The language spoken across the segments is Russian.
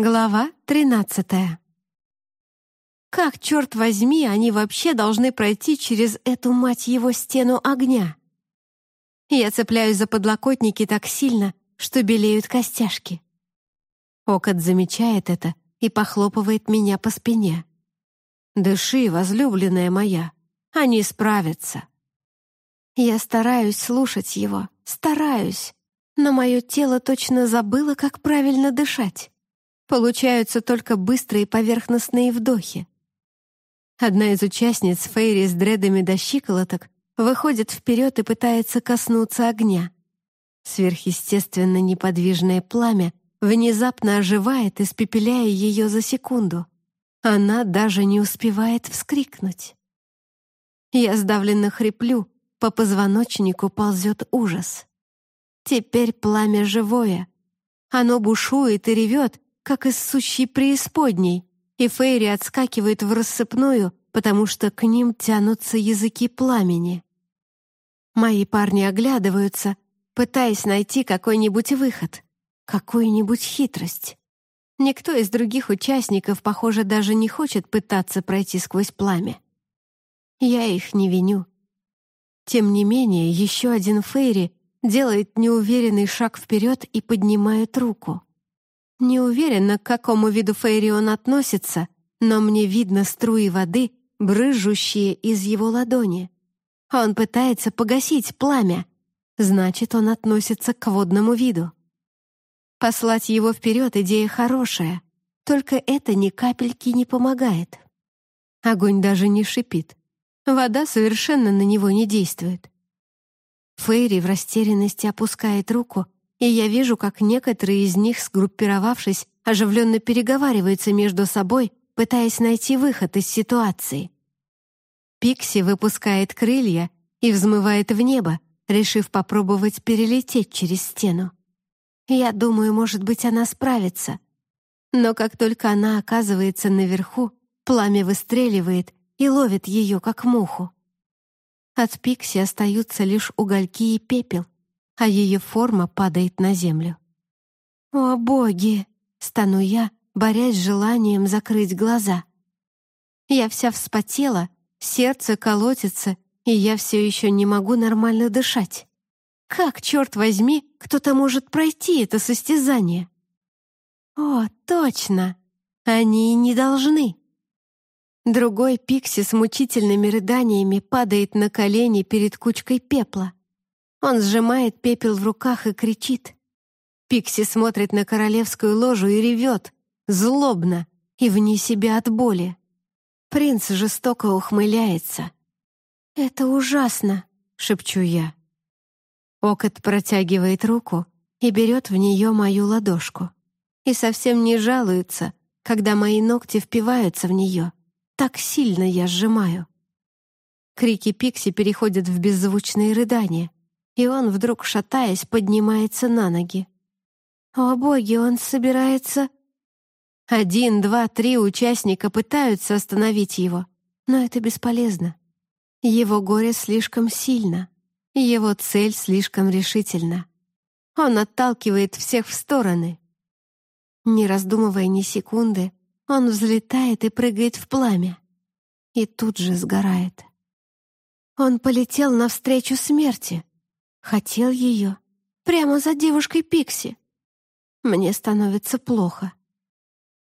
Глава тринадцатая. Как, черт возьми, они вообще должны пройти через эту, мать его, стену огня? Я цепляюсь за подлокотники так сильно, что белеют костяшки. Окот замечает это и похлопывает меня по спине. «Дыши, возлюбленная моя, они справятся». Я стараюсь слушать его, стараюсь, но мое тело точно забыло, как правильно дышать. Получаются только быстрые поверхностные вдохи. Одна из участниц Фейри с дредами до щиколоток выходит вперед и пытается коснуться огня. Сверхъестественно неподвижное пламя внезапно оживает, испепеляя ее за секунду. Она даже не успевает вскрикнуть. Я сдавленно хриплю, по позвоночнику ползет ужас. Теперь пламя живое. Оно бушует и ревет, как из сущей преисподней, и Фейри отскакивает в рассыпную, потому что к ним тянутся языки пламени. Мои парни оглядываются, пытаясь найти какой-нибудь выход, какую-нибудь хитрость. Никто из других участников, похоже, даже не хочет пытаться пройти сквозь пламя. Я их не виню. Тем не менее, еще один Фейри делает неуверенный шаг вперед и поднимает руку. Не уверена, к какому виду фейри он относится, но мне видно струи воды, брызжущие из его ладони. Он пытается погасить пламя. Значит, он относится к водному виду. Послать его вперед — идея хорошая, только это ни капельки не помогает. Огонь даже не шипит. Вода совершенно на него не действует. Фейри в растерянности опускает руку — и я вижу, как некоторые из них, сгруппировавшись, оживленно переговариваются между собой, пытаясь найти выход из ситуации. Пикси выпускает крылья и взмывает в небо, решив попробовать перелететь через стену. Я думаю, может быть, она справится. Но как только она оказывается наверху, пламя выстреливает и ловит ее, как муху. От Пикси остаются лишь угольки и пепел — а ее форма падает на землю. «О, боги!» — стану я, борясь с желанием закрыть глаза. Я вся вспотела, сердце колотится, и я все еще не могу нормально дышать. Как, черт возьми, кто-то может пройти это состязание? О, точно! Они не должны. Другой Пикси с мучительными рыданиями падает на колени перед кучкой пепла. Он сжимает пепел в руках и кричит. Пикси смотрит на королевскую ложу и ревет, злобно и вне себя от боли. Принц жестоко ухмыляется. «Это ужасно», — шепчу я. Окот протягивает руку и берет в нее мою ладошку. И совсем не жалуется, когда мои ногти впиваются в нее. Так сильно я сжимаю. Крики Пикси переходят в беззвучные рыдания и он, вдруг шатаясь, поднимается на ноги. «О боги, он собирается...» Один, два, три участника пытаются остановить его, но это бесполезно. Его горе слишком сильно, его цель слишком решительна. Он отталкивает всех в стороны. Не раздумывая ни секунды, он взлетает и прыгает в пламя. И тут же сгорает. Он полетел навстречу смерти. Хотел ее. Прямо за девушкой Пикси. Мне становится плохо.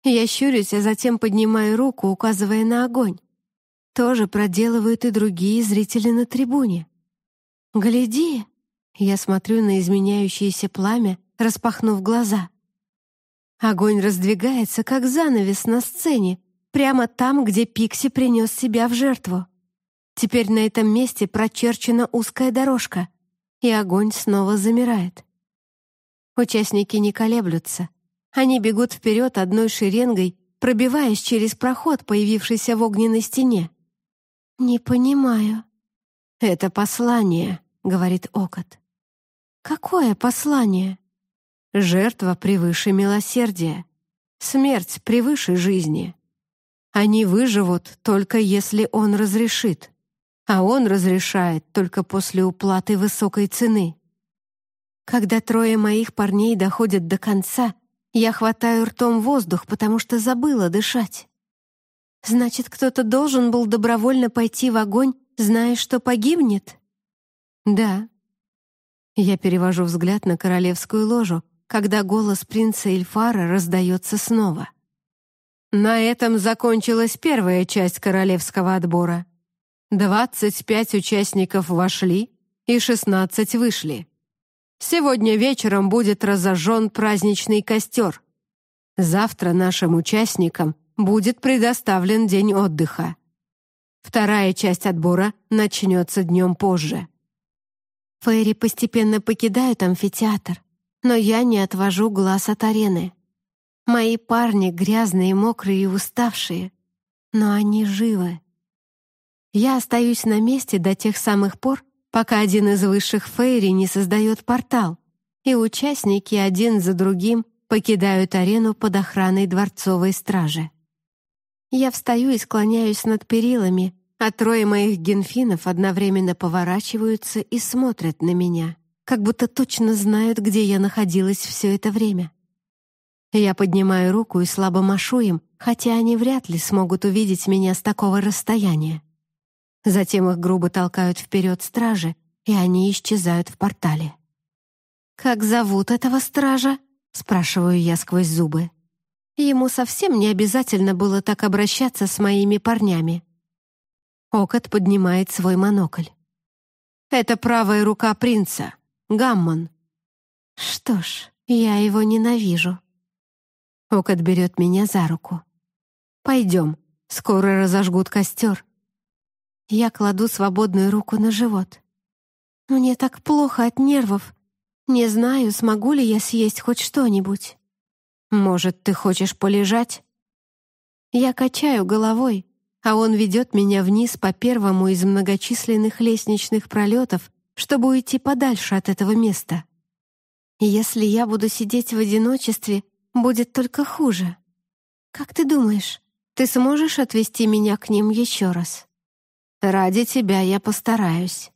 Я щурюсь, а затем поднимаю руку, указывая на огонь. Тоже проделывают и другие зрители на трибуне. «Гляди!» Я смотрю на изменяющееся пламя, распахнув глаза. Огонь раздвигается, как занавес на сцене, прямо там, где Пикси принес себя в жертву. Теперь на этом месте прочерчена узкая дорожка и огонь снова замирает. Участники не колеблются. Они бегут вперед одной шеренгой, пробиваясь через проход, появившийся в огненной стене. «Не понимаю». «Это послание», — говорит Окот. «Какое послание?» «Жертва превыше милосердия. Смерть превыше жизни. Они выживут, только если он разрешит а он разрешает только после уплаты высокой цены. Когда трое моих парней доходят до конца, Я хватаю ртом воздух, потому что забыла дышать. Значит, кто-то должен был добровольно пойти в огонь, зная, что погибнет? Да. Я перевожу взгляд на королевскую ложу, когда голос принца Эльфара раздается снова. На этом закончилась первая часть королевского отбора. Двадцать пять участников вошли и шестнадцать вышли. Сегодня вечером будет разожжен праздничный костер. Завтра нашим участникам будет предоставлен день отдыха. Вторая часть отбора начнется днем позже. Фейри постепенно покидают амфитеатр, но я не отвожу глаз от арены. Мои парни грязные, мокрые и уставшие, но они живы. Я остаюсь на месте до тех самых пор, пока один из высших Фейри не создает портал, и участники один за другим покидают арену под охраной дворцовой стражи. Я встаю и склоняюсь над перилами, а трое моих генфинов одновременно поворачиваются и смотрят на меня, как будто точно знают, где я находилась все это время. Я поднимаю руку и слабо машу им, хотя они вряд ли смогут увидеть меня с такого расстояния. Затем их грубо толкают вперед стражи, и они исчезают в портале. «Как зовут этого стража?» — спрашиваю я сквозь зубы. Ему совсем не обязательно было так обращаться с моими парнями. Окот поднимает свой монокль. «Это правая рука принца, Гаммон». «Что ж, я его ненавижу». Окот берет меня за руку. «Пойдем, скоро разожгут костер». Я кладу свободную руку на живот. Мне так плохо от нервов. Не знаю, смогу ли я съесть хоть что-нибудь. Может, ты хочешь полежать? Я качаю головой, а он ведет меня вниз по первому из многочисленных лестничных пролетов, чтобы уйти подальше от этого места. Если я буду сидеть в одиночестве, будет только хуже. Как ты думаешь, ты сможешь отвезти меня к ним еще раз?» Ради тебя я постараюсь».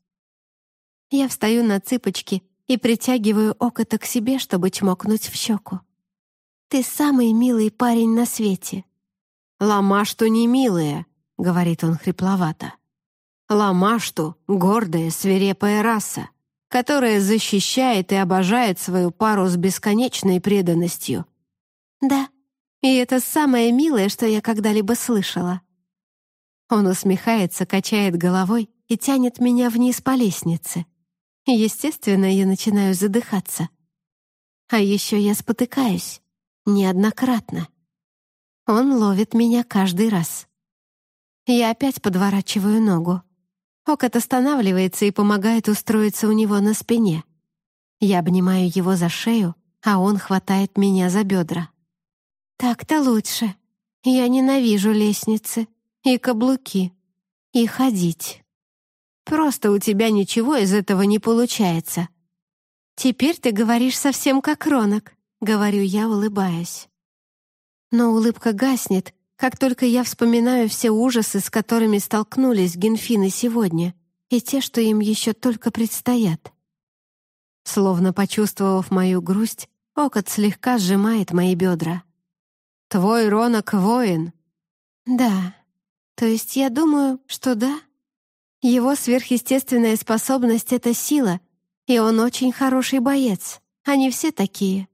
Я встаю на цыпочки и притягиваю окото к себе, чтобы чмокнуть в щеку. «Ты самый милый парень на свете». «Ламашту не милая», — говорит он хрипловато. «Ламашту — гордая, свирепая раса, которая защищает и обожает свою пару с бесконечной преданностью». «Да, и это самое милое, что я когда-либо слышала». Он усмехается, качает головой и тянет меня вниз по лестнице. Естественно, я начинаю задыхаться. А еще я спотыкаюсь. Неоднократно. Он ловит меня каждый раз. Я опять подворачиваю ногу. Окот останавливается и помогает устроиться у него на спине. Я обнимаю его за шею, а он хватает меня за бедра. «Так-то лучше. Я ненавижу лестницы и каблуки, и ходить. Просто у тебя ничего из этого не получается. Теперь ты говоришь совсем как Ронок, говорю я, улыбаясь. Но улыбка гаснет, как только я вспоминаю все ужасы, с которыми столкнулись генфины сегодня, и те, что им еще только предстоят. Словно почувствовав мою грусть, Окот слегка сжимает мои бедра. «Твой Ронок — воин». «Да, то есть я думаю, что да. Его сверхъестественная способность — это сила, и он очень хороший боец. Они все такие.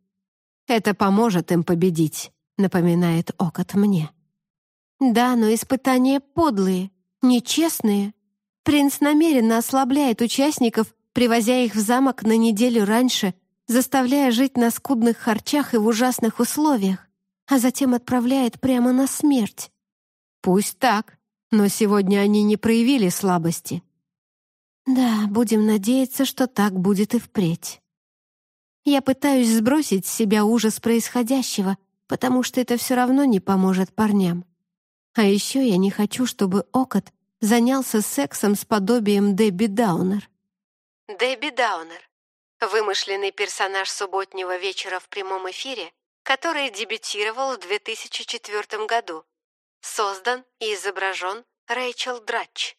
Это поможет им победить, напоминает Окот мне. Да, но испытания подлые, нечестные. Принц намеренно ослабляет участников, привозя их в замок на неделю раньше, заставляя жить на скудных харчах и в ужасных условиях, а затем отправляет прямо на смерть. Пусть так, но сегодня они не проявили слабости. Да, будем надеяться, что так будет и впредь. Я пытаюсь сбросить с себя ужас происходящего, потому что это все равно не поможет парням. А еще я не хочу, чтобы Окот занялся сексом с подобием Дебби Даунер. Дебби Даунер — вымышленный персонаж субботнего вечера в прямом эфире, который дебютировал в 2004 году создан и изображен Рэйчел Дратч.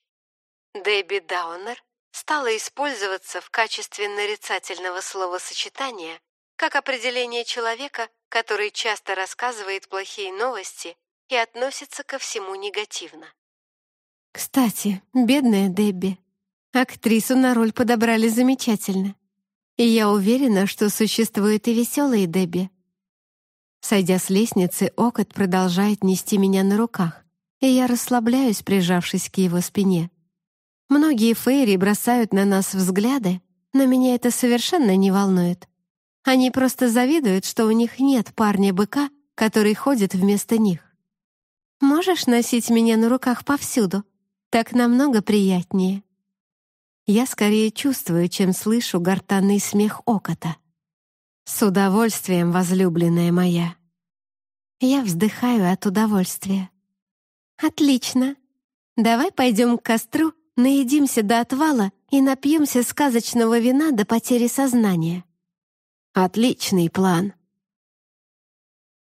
Дебби Даунер стала использоваться в качестве нарицательного словосочетания как определение человека, который часто рассказывает плохие новости и относится ко всему негативно. Кстати, бедная Дебби. Актрису на роль подобрали замечательно. И я уверена, что существуют и веселые Дебби. Сойдя с лестницы, Окот продолжает нести меня на руках, и я расслабляюсь, прижавшись к его спине. Многие фейри бросают на нас взгляды, но меня это совершенно не волнует. Они просто завидуют, что у них нет парня-быка, который ходит вместо них. «Можешь носить меня на руках повсюду?» Так намного приятнее. Я скорее чувствую, чем слышу гортанный смех окота. С удовольствием, возлюбленная моя. Я вздыхаю от удовольствия. Отлично. Давай пойдем к костру, наедимся до отвала и напьемся сказочного вина до потери сознания. Отличный план.